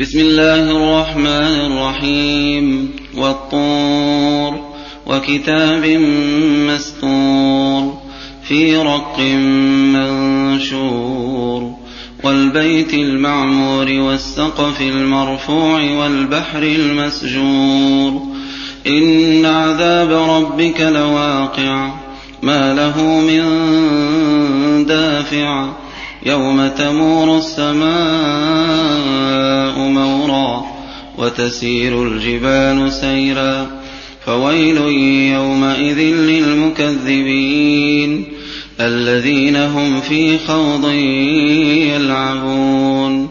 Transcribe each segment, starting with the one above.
بسم الله الرحمن الرحيم. والطور وكتاب مستور في رق منشور. والبيت المعمور والسقف المرفوع والبحر المسجور. إن عذاب ربك لواقع. ما له من دافع. يوم تمور السماء مورا وتسير الجبال سيرا فويل يومئذ للمكذبين الذين هم في خوض يلعبون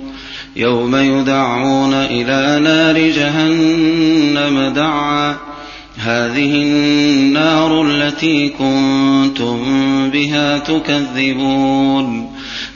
يوم يدعون إلى نار جهنم دعا هذه النار التي كنتم بها تكذبون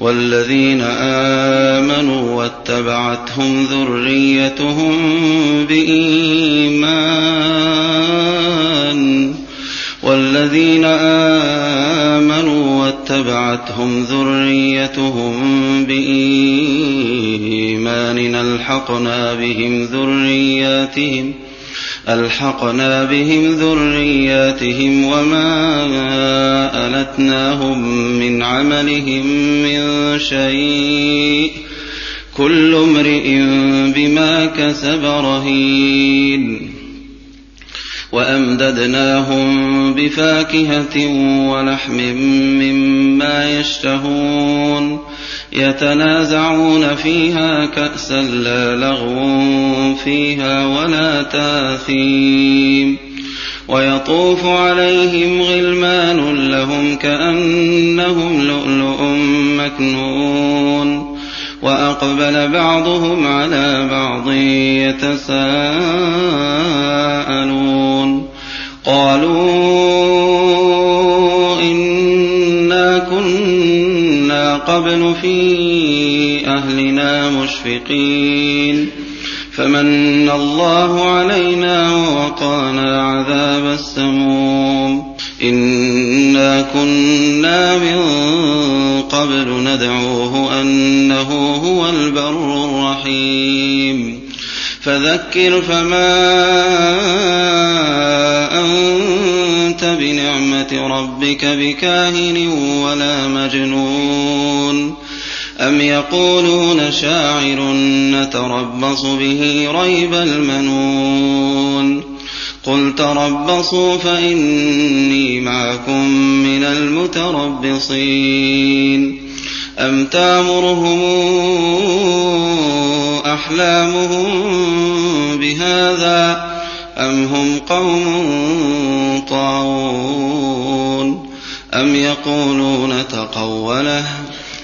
والذين آمنوا واتبعتهم ذريتهم بإيمان والذين آمنوا واتبعتهم ذريتهم بإيمان ألحقنا بهم ذرياتهم ألحقنا بهم ذرياتهم وما ألتناهم من عملهم من شيء. كل امرئ بما كسب رهين. وأمددناهم بفاكهة ولحم مما يشتهون. يتنازعون فيها كأسا لا لغو فيها ولا تاثيم ويطوف عليهم غلمان لهم كأنهم لؤلؤ مكنون وأقبل بعضهم على بعض يتساءلون قبل في أهلنا مشفقين. فمن الله علينا ووقانا عذاب السموم. إنا كنا من قبل ندعوه أنه هو البر الرحيم. فذكر فما أنت بنعمة ربك بكاهن ولا مجنون. أم يقولون شاعر نتربص به ريب المنون قل تربصوا فإني معكم من المتربصين أم تامرهم أحلامهم بهذا أم هم قوم طاغون أم يقولون تقوله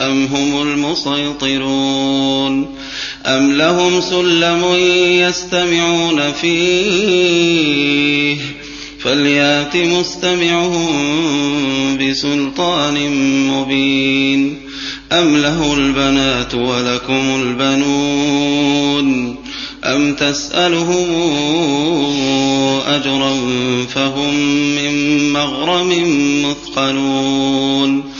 أم هم المسيطرون أم لهم سلم يستمعون فيه فليات مستمعهم بسلطان مبين أم له البنات ولكم البنون أم تسألهم أجرا فهم من مغرم مثقلون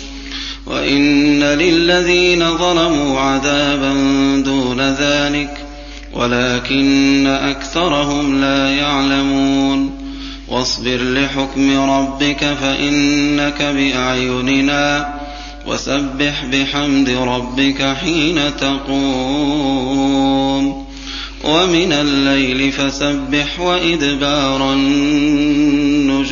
وإن للذين ظلموا عذابا دون ذلك ولكن أكثرهم لا يعلمون. واصبر لحكم ربك فإنك بأعيننا وسبح بحمد ربك حين تقوم. ومن الليل فسبح وإدبار النجوم.